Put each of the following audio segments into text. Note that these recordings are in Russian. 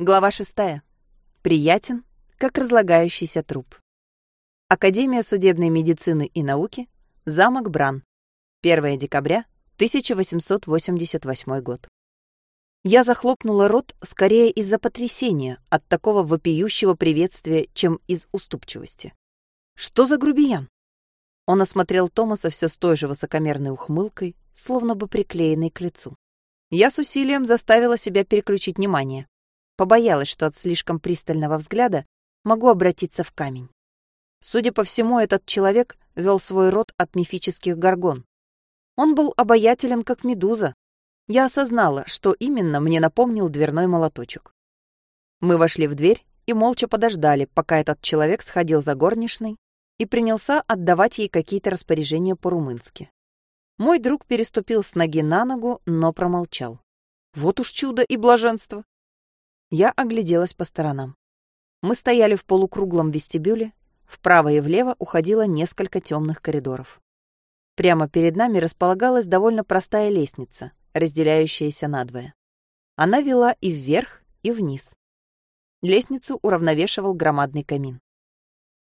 Глава шестая. Приятен, как разлагающийся труп. Академия судебной медицины и науки, замок Бран. 1 декабря 1888 год. Я захлопнула рот скорее из-за потрясения от такого вопиющего приветствия, чем из уступчивости. Что за грубиян? Он осмотрел Томаса все с той же высокомерной ухмылкой, словно бы приклеенной к лицу. Я с усилием заставила себя переключить внимание. Побоялась, что от слишком пристального взгляда могу обратиться в камень. Судя по всему, этот человек вел свой род от мифических горгон. Он был обаятелен, как медуза. Я осознала, что именно мне напомнил дверной молоточек. Мы вошли в дверь и молча подождали, пока этот человек сходил за горничной и принялся отдавать ей какие-то распоряжения по-румынски. Мой друг переступил с ноги на ногу, но промолчал. Вот уж чудо и блаженство. Я огляделась по сторонам. Мы стояли в полукруглом вестибюле, вправо и влево уходило несколько темных коридоров. Прямо перед нами располагалась довольно простая лестница, разделяющаяся надвое. Она вела и вверх, и вниз. Лестницу уравновешивал громадный камин.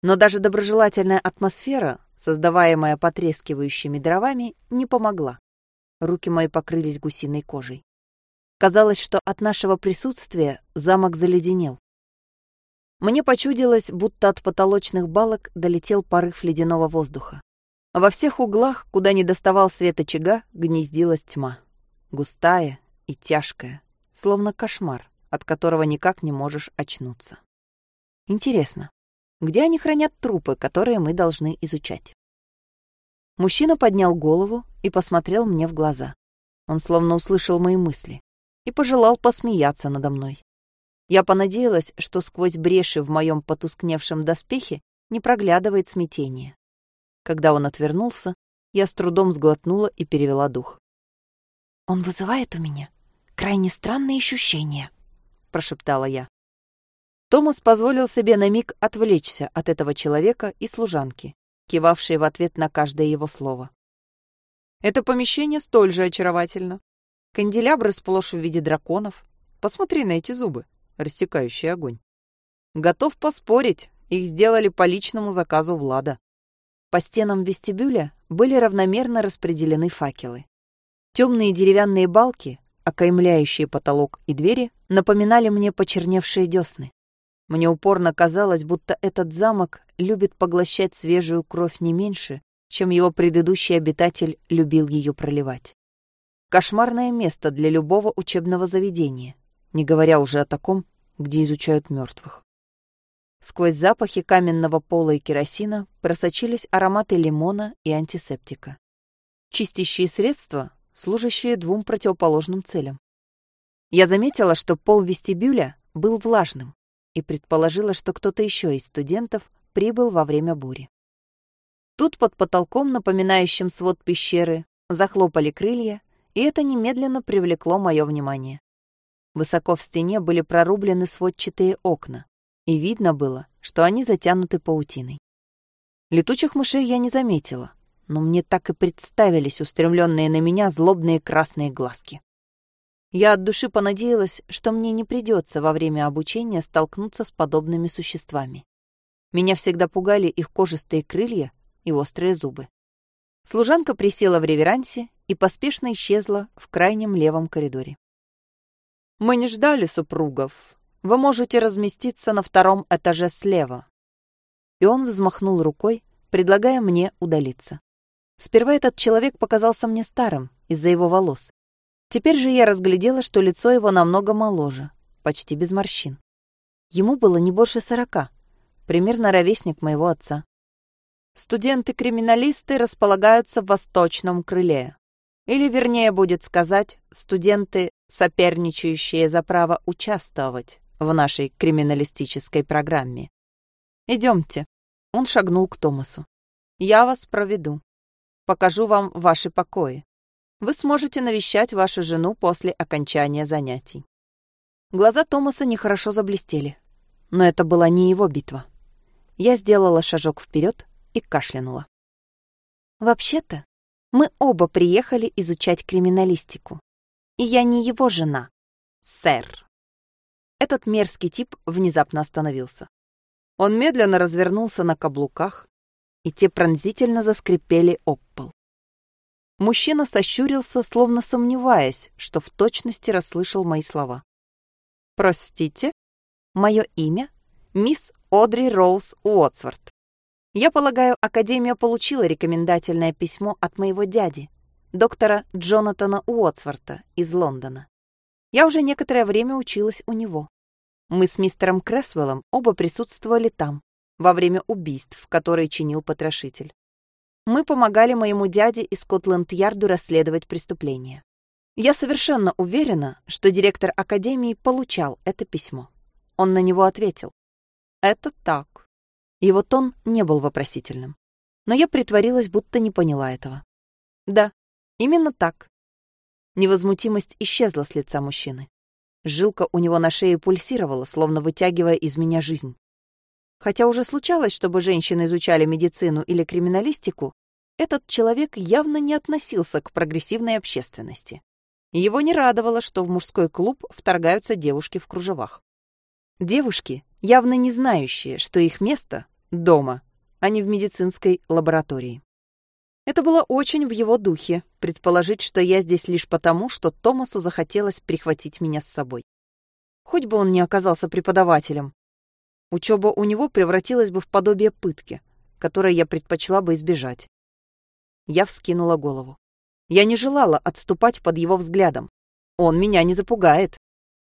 Но даже доброжелательная атмосфера, создаваемая потрескивающими дровами, не помогла. Руки мои покрылись гусиной кожей. Казалось, что от нашего присутствия замок заледенел. Мне почудилось, будто от потолочных балок долетел порыв ледяного воздуха. Во всех углах, куда не доставал свет очага, гнездилась тьма. Густая и тяжкая, словно кошмар, от которого никак не можешь очнуться. Интересно, где они хранят трупы, которые мы должны изучать? Мужчина поднял голову и посмотрел мне в глаза. Он словно услышал мои мысли и пожелал посмеяться надо мной. Я понадеялась, что сквозь бреши в моем потускневшем доспехе не проглядывает смятение. Когда он отвернулся, я с трудом сглотнула и перевела дух. «Он вызывает у меня крайне странные ощущения», — прошептала я. Томас позволил себе на миг отвлечься от этого человека и служанки, кивавшей в ответ на каждое его слово. «Это помещение столь же очаровательно. Канделябры сплошь в виде драконов. Посмотри на эти зубы, рассекающие огонь. Готов поспорить, их сделали по личному заказу Влада. По стенам вестибюля были равномерно распределены факелы. Темные деревянные балки, окаймляющие потолок и двери, напоминали мне почерневшие десны. Мне упорно казалось, будто этот замок любит поглощать свежую кровь не меньше, чем его предыдущий обитатель любил ее проливать. Кошмарное место для любого учебного заведения, не говоря уже о таком, где изучают мертвых. Сквозь запахи каменного пола и керосина просочились ароматы лимона и антисептика. Чистящие средства, служащие двум противоположным целям. Я заметила, что пол вестибюля был влажным и предположила, что кто-то еще из студентов прибыл во время бури. Тут под потолком, напоминающим свод пещеры, захлопали крылья, и это немедленно привлекло мое внимание. Высоко в стене были прорублены сводчатые окна, и видно было, что они затянуты паутиной. Летучих мышей я не заметила, но мне так и представились устремленные на меня злобные красные глазки. Я от души понадеялась, что мне не придется во время обучения столкнуться с подобными существами. Меня всегда пугали их кожистые крылья и острые зубы. Служанка присела в реверансе и поспешно исчезла в крайнем левом коридоре. «Мы не ждали супругов. Вы можете разместиться на втором этаже слева». И он взмахнул рукой, предлагая мне удалиться. Сперва этот человек показался мне старым из-за его волос. Теперь же я разглядела, что лицо его намного моложе, почти без морщин. Ему было не больше сорока, примерно ровесник моего отца. Студенты-криминалисты располагаются в восточном крыле. Или, вернее, будет сказать, студенты, соперничающие за право участвовать в нашей криминалистической программе. Идемте. Он шагнул к Томасу. Я вас проведу. Покажу вам ваши покои. Вы сможете навещать вашу жену после окончания занятий. Глаза Томаса нехорошо заблестели. Но это была не его битва. Я сделала шажок вперед, и кашлянула. «Вообще-то, мы оба приехали изучать криминалистику. И я не его жена, сэр». этот мерзкий тип внезапно остановился. Он медленно развернулся на каблуках, и те пронзительно заскрипели об пол. Мужчина сощурился, словно сомневаясь, что в точности расслышал мои слова. «Простите, мое имя — мисс Одри Роуз Уотсворт. Я полагаю, Академия получила рекомендательное письмо от моего дяди, доктора Джонатана Уотсворта из Лондона. Я уже некоторое время училась у него. Мы с мистером Кресвеллом оба присутствовали там, во время убийств, которые чинил потрошитель. Мы помогали моему дяде из Скотланд-Ярду расследовать преступление. Я совершенно уверена, что директор Академии получал это письмо. Он на него ответил. «Это так». Его тон не был вопросительным. Но я притворилась, будто не поняла этого. «Да, именно так». Невозмутимость исчезла с лица мужчины. Жилка у него на шее пульсировала, словно вытягивая из меня жизнь. Хотя уже случалось, чтобы женщины изучали медицину или криминалистику, этот человек явно не относился к прогрессивной общественности. Его не радовало, что в мужской клуб вторгаются девушки в кружевах. Девушки, явно не знающие, что их место дома, а не в медицинской лаборатории. Это было очень в его духе, предположить, что я здесь лишь потому, что Томасу захотелось прихватить меня с собой. Хоть бы он не оказался преподавателем. Учеба у него превратилась бы в подобие пытки, которой я предпочла бы избежать. Я вскинула голову. Я не желала отступать под его взглядом. Он меня не запугает.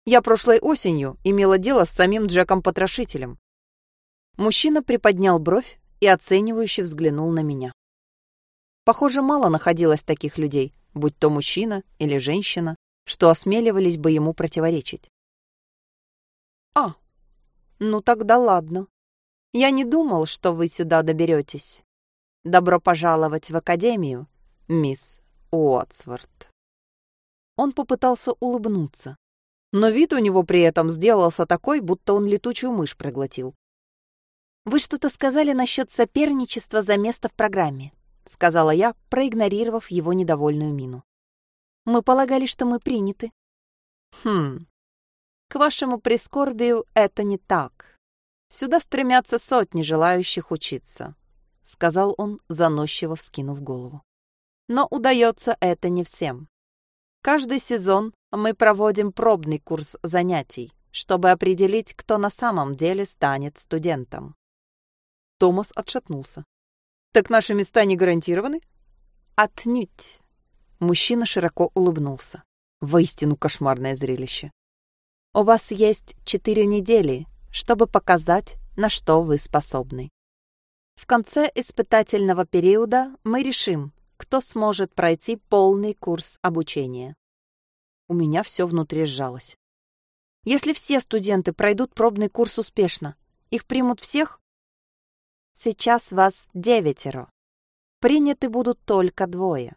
Я прошлой осенью имела дело с самим Джеком-потрошителем. Мужчина приподнял бровь и оценивающе взглянул на меня. Похоже, мало находилось таких людей, будь то мужчина или женщина, что осмеливались бы ему противоречить. «А, ну тогда ладно. Я не думал, что вы сюда доберетесь. Добро пожаловать в Академию, мисс Уотсворт». Он попытался улыбнуться, но вид у него при этом сделался такой, будто он летучую мышь проглотил. «Вы что-то сказали насчет соперничества за место в программе», — сказала я, проигнорировав его недовольную мину. «Мы полагали, что мы приняты». «Хм. К вашему прискорбию это не так. Сюда стремятся сотни желающих учиться», — сказал он, заносчиво вскинув голову. «Но удается это не всем. Каждый сезон мы проводим пробный курс занятий, чтобы определить, кто на самом деле станет студентом. Томас отшатнулся. «Так наши места не гарантированы?» «Отнюдь!» Мужчина широко улыбнулся. Воистину кошмарное зрелище. «У вас есть четыре недели, чтобы показать, на что вы способны. В конце испытательного периода мы решим, кто сможет пройти полный курс обучения. У меня все внутри сжалось. Если все студенты пройдут пробный курс успешно, их примут всех? Сейчас вас девятеро. Приняты будут только двое.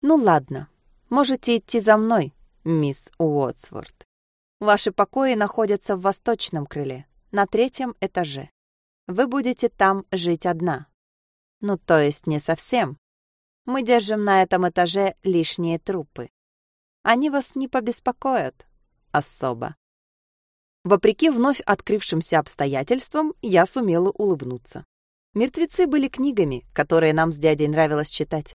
Ну ладно, можете идти за мной, мисс Уотсворт. Ваши покои находятся в восточном крыле, на третьем этаже. Вы будете там жить одна. Ну, то есть не совсем. Мы держим на этом этаже лишние трупы. Они вас не побеспокоят особо. Вопреки вновь открывшимся обстоятельствам, я сумела улыбнуться. Мертвецы были книгами, которые нам с дядей нравилось читать.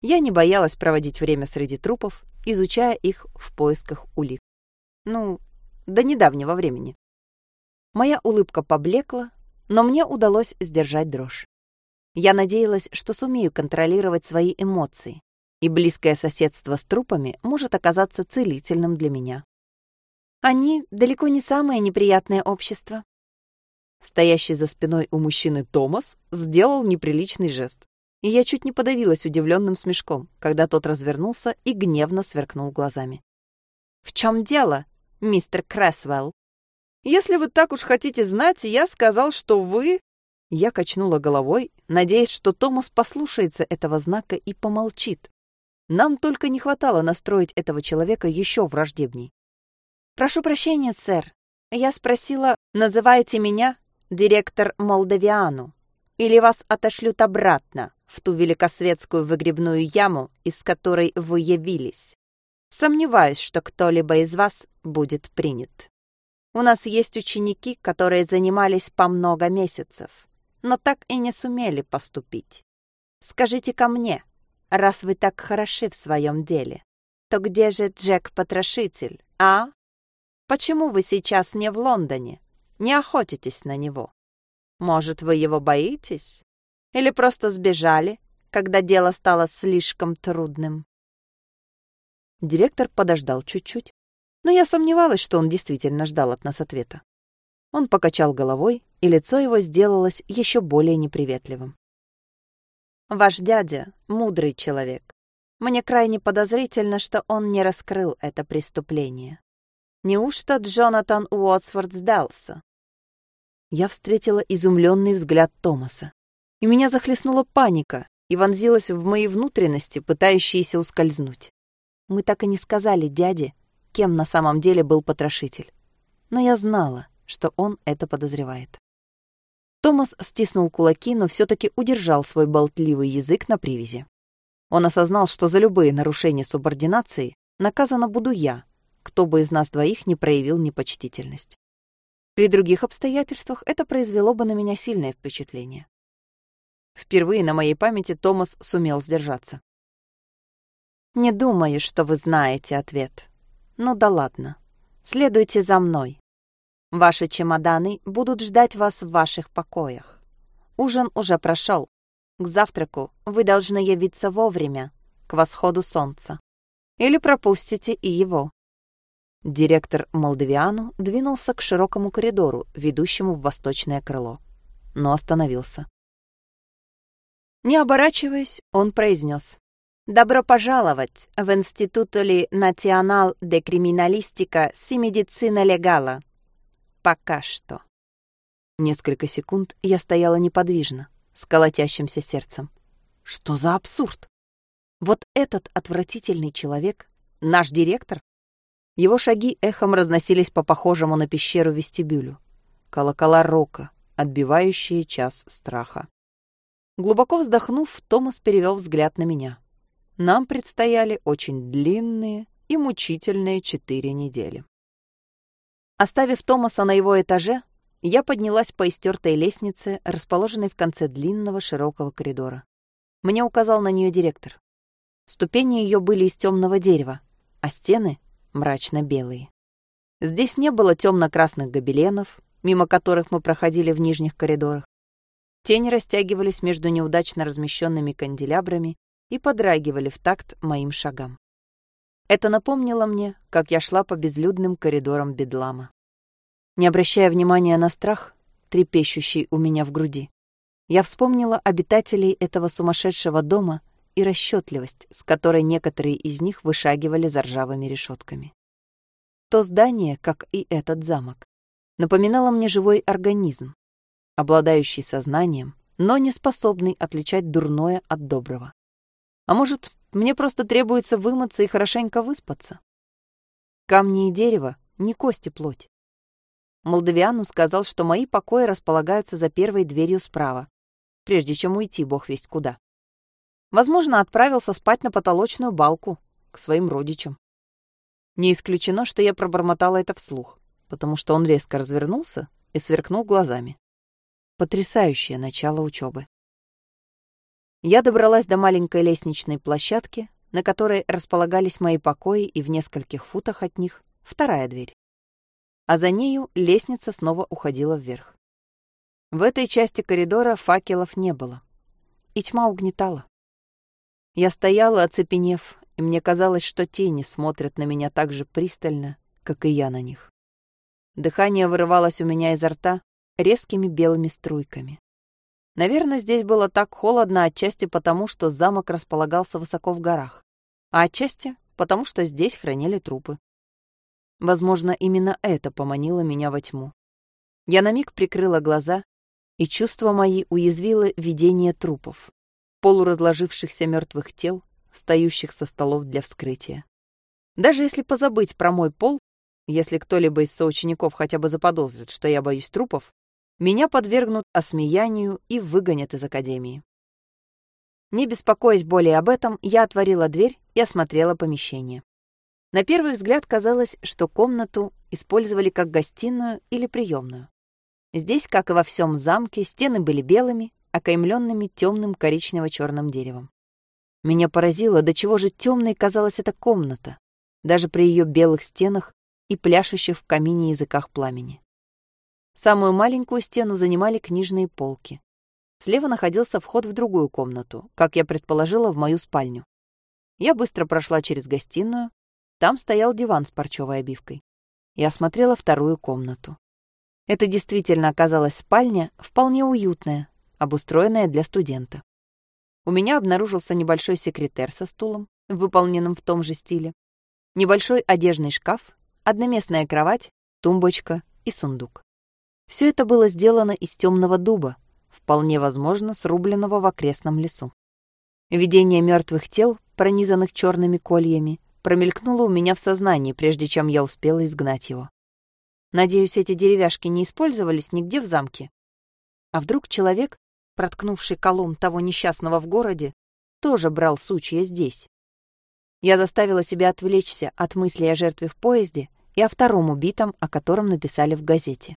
Я не боялась проводить время среди трупов, изучая их в поисках улик. Ну, до недавнего времени. Моя улыбка поблекла, но мне удалось сдержать дрожь. Я надеялась, что сумею контролировать свои эмоции, и близкое соседство с трупами может оказаться целительным для меня. Они далеко не самое неприятное общество. Стоящий за спиной у мужчины Томас сделал неприличный жест, и я чуть не подавилась удивленным смешком, когда тот развернулся и гневно сверкнул глазами. «В чем дело, мистер Крэсвелл?» «Если вы так уж хотите знать, я сказал, что вы я качнула головой, надеясь, что Томас послушается этого знака и помолчит. Нам только не хватало настроить этого человека еще враждебней. «Прошу прощения, сэр. Я спросила, называете меня директор Молдавиану, или вас отошлют обратно в ту великосветскую выгребную яму, из которой вы явились. Сомневаюсь, что кто-либо из вас будет принят». У нас есть ученики, которые занимались по много месяцев, но так и не сумели поступить. скажите ко мне, раз вы так хороши в своем деле, то где же Джек-потрошитель, а? Почему вы сейчас не в Лондоне? Не охотитесь на него? Может, вы его боитесь? Или просто сбежали, когда дело стало слишком трудным?» Директор подождал чуть-чуть, но я сомневалась, что он действительно ждал от нас ответа. Он покачал головой, и лицо его сделалось еще более неприветливым. «Ваш дядя — мудрый человек. Мне крайне подозрительно, что он не раскрыл это преступление. Неужто Джонатан Уотсворт сдался?» Я встретила изумленный взгляд Томаса, и меня захлестнула паника и вонзилась в мои внутренности, пытающиеся ускользнуть. Мы так и не сказали дяде, кем на самом деле был потрошитель. Но я знала, что он это подозревает. Томас стиснул кулаки, но все таки удержал свой болтливый язык на привязи. Он осознал, что за любые нарушения субординации наказана буду я, кто бы из нас двоих не проявил непочтительность. При других обстоятельствах это произвело бы на меня сильное впечатление. Впервые на моей памяти Томас сумел сдержаться. «Не думаю, что вы знаете ответ. Ну да ладно. Следуйте за мной. Ваши чемоданы будут ждать вас в ваших покоях. Ужин уже прошел. К завтраку вы должны явиться вовремя, к восходу солнца. Или пропустите и его. Директор Молдавиану двинулся к широкому коридору, ведущему в восточное крыло, но остановился. Не оборачиваясь, он произнес. «Добро пожаловать в Институто Национал де Криминалистика си медицина легала. Пока что. Несколько секунд я стояла неподвижно, с колотящимся сердцем. Что за абсурд? Вот этот отвратительный человек, наш директор? Его шаги эхом разносились по похожему на пещеру вестибюлю. Колокола рока, отбивающие час страха. Глубоко вздохнув, Томас перевел взгляд на меня. Нам предстояли очень длинные и мучительные четыре недели. Оставив Томаса на его этаже, я поднялась по истертой лестнице, расположенной в конце длинного широкого коридора. Мне указал на нее директор. Ступени ее были из темного дерева, а стены — мрачно-белые. Здесь не было темно-красных гобеленов, мимо которых мы проходили в нижних коридорах. Тени растягивались между неудачно размещенными канделябрами и подрагивали в такт моим шагам. Это напомнило мне, как я шла по безлюдным коридорам Бедлама. Не обращая внимания на страх, трепещущий у меня в груди, я вспомнила обитателей этого сумасшедшего дома и расчетливость, с которой некоторые из них вышагивали за ржавыми решетками. То здание, как и этот замок, напоминало мне живой организм, обладающий сознанием, но не способный отличать дурное от доброго. А может, мне просто требуется вымыться и хорошенько выспаться. Камни и дерево — не кости плоть. Молдавиану сказал, что мои покои располагаются за первой дверью справа, прежде чем уйти бог весть куда. Возможно, отправился спать на потолочную балку к своим родичам. Не исключено, что я пробормотала это вслух, потому что он резко развернулся и сверкнул глазами. Потрясающее начало учебы. Я добралась до маленькой лестничной площадки, на которой располагались мои покои, и в нескольких футах от них — вторая дверь. А за нею лестница снова уходила вверх. В этой части коридора факелов не было, и тьма угнетала. Я стояла, оцепенев, и мне казалось, что тени смотрят на меня так же пристально, как и я на них. Дыхание вырывалось у меня изо рта резкими белыми струйками. Наверное, здесь было так холодно отчасти потому, что замок располагался высоко в горах, а отчасти потому, что здесь хранили трупы. Возможно, именно это поманило меня во тьму. Я на миг прикрыла глаза, и чувства мои уязвило видение трупов, полуразложившихся мертвых тел, встающих со столов для вскрытия. Даже если позабыть про мой пол, если кто-либо из соучеников хотя бы заподозрит, что я боюсь трупов, меня подвергнут осмеянию и выгонят из академии. Не беспокоясь более об этом, я отворила дверь и осмотрела помещение. На первый взгляд казалось, что комнату использовали как гостиную или приемную. Здесь, как и во всем замке, стены были белыми, окаймленными темным коричнево-черным деревом. Меня поразило, до чего же темной казалась эта комната, даже при ее белых стенах и пляшущих в камине языках пламени. Самую маленькую стену занимали книжные полки. Слева находился вход в другую комнату, как я предположила, в мою спальню. Я быстро прошла через гостиную. Там стоял диван с парчевой обивкой. Я осмотрела вторую комнату. Это действительно оказалась спальня, вполне уютная, обустроенная для студента. У меня обнаружился небольшой секретер со стулом, выполненным в том же стиле, небольшой одежный шкаф, одноместная кровать, тумбочка и сундук. Все это было сделано из темного дуба, вполне возможно, срубленного в окрестном лесу. Видение мертвых тел, пронизанных черными кольями, промелькнуло у меня в сознании, прежде чем я успела изгнать его. Надеюсь, эти деревяшки не использовались нигде в замке. А вдруг человек, проткнувший колом того несчастного в городе, тоже брал сучья здесь? Я заставила себя отвлечься от мыслей о жертве в поезде и о втором убитом, о котором написали в газете.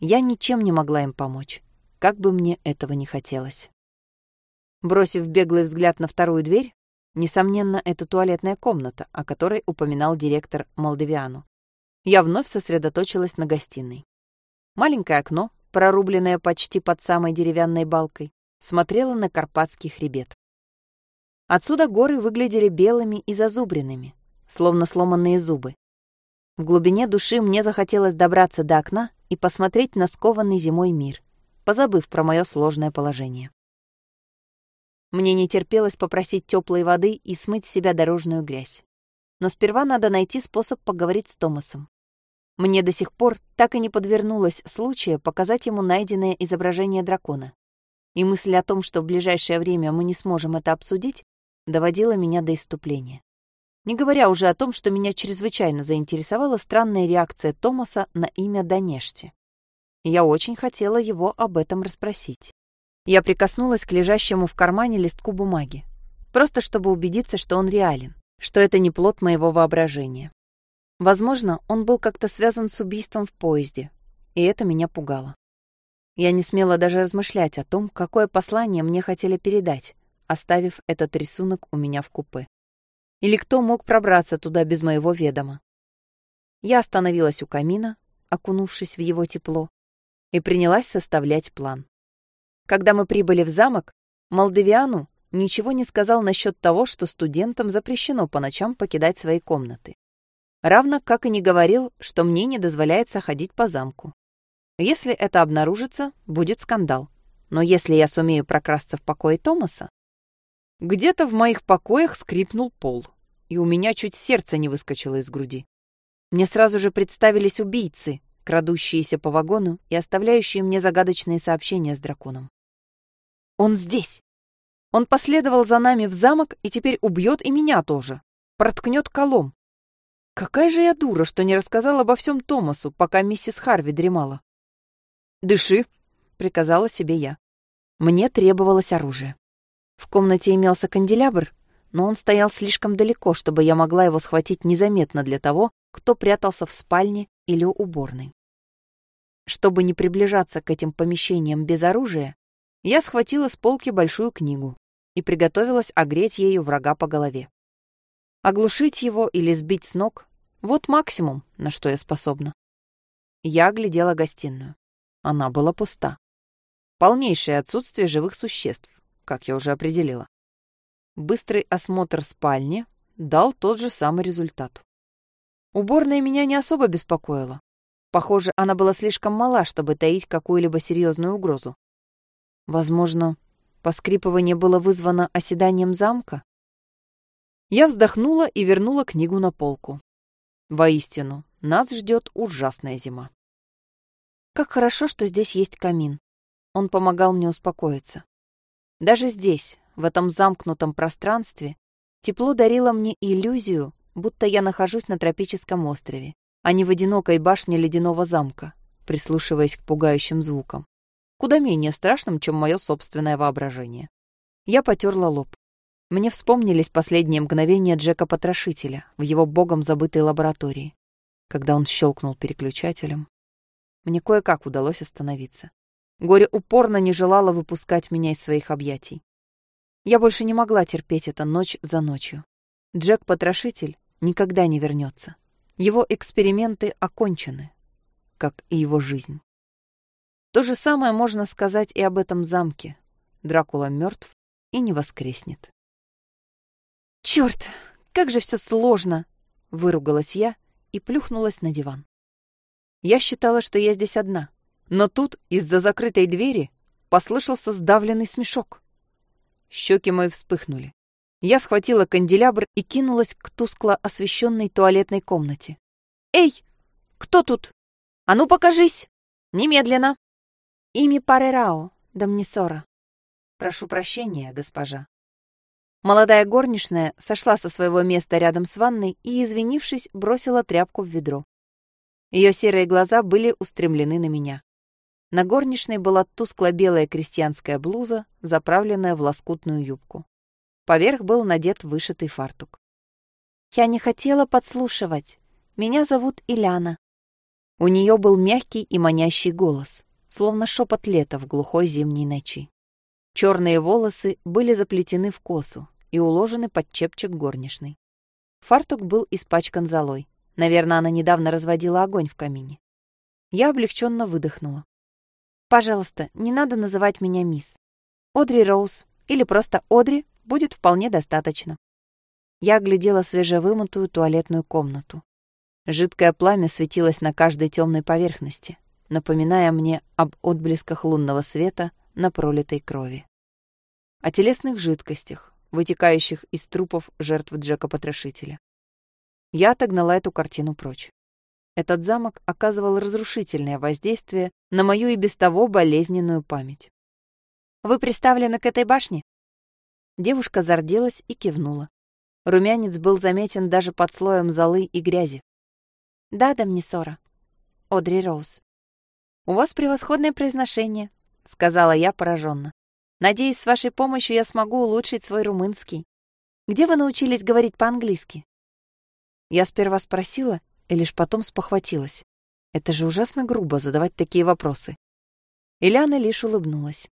Я ничем не могла им помочь, как бы мне этого не хотелось. Бросив беглый взгляд на вторую дверь, несомненно, это туалетная комната, о которой упоминал директор Молдавиану, я вновь сосредоточилась на гостиной. Маленькое окно, прорубленное почти под самой деревянной балкой, смотрело на Карпатский хребет. Отсюда горы выглядели белыми и зазубренными, словно сломанные зубы. В глубине души мне захотелось добраться до окна и посмотреть на скованный зимой мир, позабыв про мое сложное положение. Мне не терпелось попросить теплой воды и смыть с себя дорожную грязь. Но сперва надо найти способ поговорить с Томасом. Мне до сих пор так и не подвернулось случая показать ему найденное изображение дракона. И мысль о том, что в ближайшее время мы не сможем это обсудить, доводила меня до иступления. Не говоря уже о том, что меня чрезвычайно заинтересовала странная реакция Томаса на имя Данешти. Я очень хотела его об этом расспросить. Я прикоснулась к лежащему в кармане листку бумаги, просто чтобы убедиться, что он реален, что это не плод моего воображения. Возможно, он был как-то связан с убийством в поезде, и это меня пугало. Я не смела даже размышлять о том, какое послание мне хотели передать, оставив этот рисунок у меня в купе. Или кто мог пробраться туда без моего ведома. Я остановилась у камина, окунувшись в его тепло, и принялась составлять план. Когда мы прибыли в замок, Молдавиану ничего не сказал насчет того, что студентам запрещено по ночам покидать свои комнаты. Равно как и не говорил, что мне не дозволяется ходить по замку. Если это обнаружится, будет скандал. Но если я сумею прокрасться в покое Томаса... Где-то в моих покоях скрипнул пол, и у меня чуть сердце не выскочило из груди. Мне сразу же представились убийцы, крадущиеся по вагону и оставляющие мне загадочные сообщения с драконом. Он здесь. Он последовал за нами в замок и теперь убьет и меня тоже. Проткнет колом. Какая же я дура, что не рассказала обо всем Томасу, пока миссис Харви дремала. «Дыши», — приказала себе я. Мне требовалось оружие. В комнате имелся канделябр, но он стоял слишком далеко, чтобы я могла его схватить незаметно для того, кто прятался в спальне или уборной. Чтобы не приближаться к этим помещениям без оружия, я схватила с полки большую книгу и приготовилась огреть ею врага по голове. Оглушить его или сбить с ног — вот максимум, на что я способна. Я оглядела гостиную. Она была пуста. Полнейшее отсутствие живых существ, как я уже определила. Быстрый осмотр спальни дал тот же самый результат. Уборная меня не особо беспокоила. Похоже, она была слишком мала, чтобы таить какую-либо серьезную угрозу. Возможно, поскрипывание было вызвано оседанием замка? Я вздохнула и вернула книгу на полку. Воистину, нас ждет ужасная зима. Как хорошо, что здесь есть камин. Он помогал мне успокоиться. Даже здесь, в этом замкнутом пространстве, тепло дарило мне иллюзию, будто я нахожусь на тропическом острове, а не в одинокой башне ледяного замка, прислушиваясь к пугающим звукам. Куда менее страшным, чем мое собственное воображение. Я потерла лоб. Мне вспомнились последние мгновения Джека-потрошителя в его богом забытой лаборатории, когда он щелкнул переключателем. Мне кое-как удалось остановиться. Горе упорно не желало выпускать меня из своих объятий. Я больше не могла терпеть это ночь за ночью. Джек-потрошитель никогда не вернется. Его эксперименты окончены, как и его жизнь. То же самое можно сказать и об этом замке. Дракула мертв и не воскреснет. Черт, как же все сложно! Выругалась я и плюхнулась на диван. Я считала, что я здесь одна, но тут из-за закрытой двери послышался сдавленный смешок. Щеки мои вспыхнули. Я схватила канделябр и кинулась к тускло освещенной туалетной комнате. «Эй, кто тут? А ну покажись! Немедленно!» «Ими Парерао, Дамнисора». «Прошу прощения, госпожа». Молодая горничная сошла со своего места рядом с ванной и, извинившись, бросила тряпку в ведро. Ее серые глаза были устремлены на меня. На горничной была тускло-белая крестьянская блуза, заправленная в лоскутную юбку. Поверх был надет вышитый фартук. «Я не хотела подслушивать. Меня зовут Иляна». У нее был мягкий и манящий голос, словно шепот лета в глухой зимней ночи. Черные волосы были заплетены в косу и уложены под чепчик горничной. Фартук был испачкан золой. Наверное, она недавно разводила огонь в камине. Я облегченно выдохнула. Пожалуйста, не надо называть меня мисс. Одри Роуз или просто Одри будет вполне достаточно. Я оглядела свежевымытую туалетную комнату. Жидкое пламя светилось на каждой темной поверхности, напоминая мне об отблесках лунного света на пролитой крови. О телесных жидкостях, вытекающих из трупов жертв Джека-потрошителя. Я отогнала эту картину прочь. Этот замок оказывал разрушительное воздействие на мою и без того болезненную память. «Вы приставлены к этой башне?» Девушка зарделась и кивнула. Румянец был заметен даже под слоем золы и грязи. «Да, Дамнисора. Одри Роуз». «У вас превосходное произношение», — сказала я пораженно. «Надеюсь, с вашей помощью я смогу улучшить свой румынский. Где вы научились говорить по-английски?» Я сперва спросила, и лишь потом спохватилась. Это же ужасно грубо задавать такие вопросы. Ильяна лишь улыбнулась.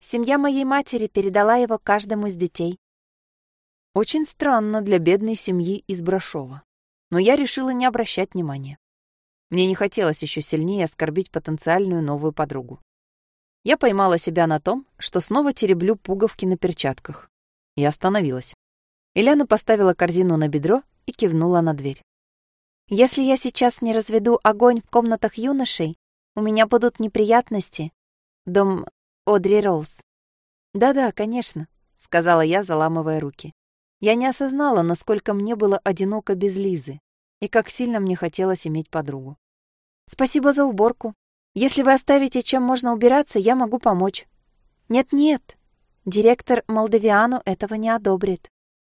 Семья моей матери передала его каждому из детей. Очень странно для бедной семьи из Брашова. Но я решила не обращать внимания. Мне не хотелось еще сильнее оскорбить потенциальную новую подругу. Я поймала себя на том, что снова тереблю пуговки на перчатках. И остановилась. Ильяна поставила корзину на бедро и кивнула на дверь. Если я сейчас не разведу огонь в комнатах юношей, у меня будут неприятности. Дом Одри Роуз. Да-да, конечно, сказала я, заламывая руки. Я не осознала, насколько мне было одиноко без Лизы и как сильно мне хотелось иметь подругу. Спасибо за уборку. Если вы оставите, чем можно убираться, я могу помочь. Нет-нет, директор Молдавиану этого не одобрит.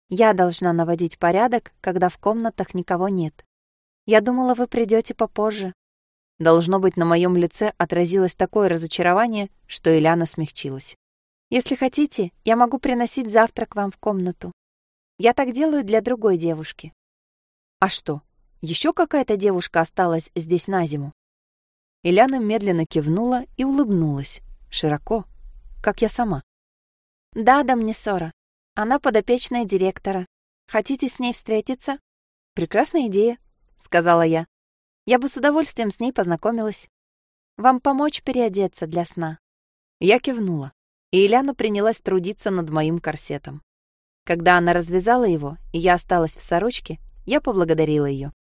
Я должна наводить порядок, когда в комнатах никого нет. Я думала, вы придете попозже». Должно быть, на моем лице отразилось такое разочарование, что Ильяна смягчилась. «Если хотите, я могу приносить завтрак вам в комнату. Я так делаю для другой девушки». «А что, еще какая-то девушка осталась здесь на зиму?» Ильяна медленно кивнула и улыбнулась, широко, как я сама. «Да, да, мне ссора. Она подопечная директора. Хотите с ней встретиться? Прекрасная идея. — сказала я. «Я бы с удовольствием с ней познакомилась. Вам помочь переодеться для сна?» Я кивнула, и Ильяна принялась трудиться над моим корсетом. Когда она развязала его, и я осталась в сорочке, я поблагодарила ее.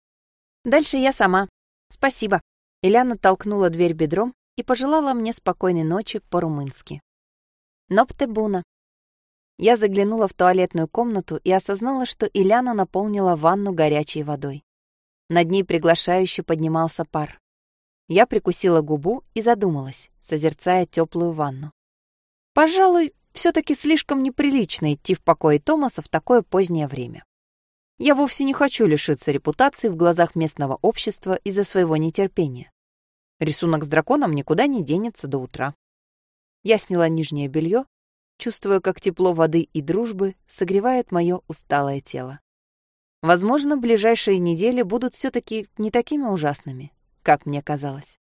«Дальше я сама. Спасибо». Ильяна толкнула дверь бедром и пожелала мне спокойной ночи по-румынски. «Нопте буна». Я заглянула в туалетную комнату и осознала, что Ильяна наполнила ванну горячей водой. Над ней приглашающе поднимался пар. Я прикусила губу и задумалась, созерцая теплую ванну. Пожалуй, все-таки слишком неприлично идти в покое Томаса в такое позднее время. Я вовсе не хочу лишиться репутации в глазах местного общества из-за своего нетерпения. Рисунок с драконом никуда не денется до утра. Я сняла нижнее белье, чувствуя, как тепло воды и дружбы согревает мое усталое тело. Возможно, ближайшие недели будут все таки не такими ужасными, как мне казалось.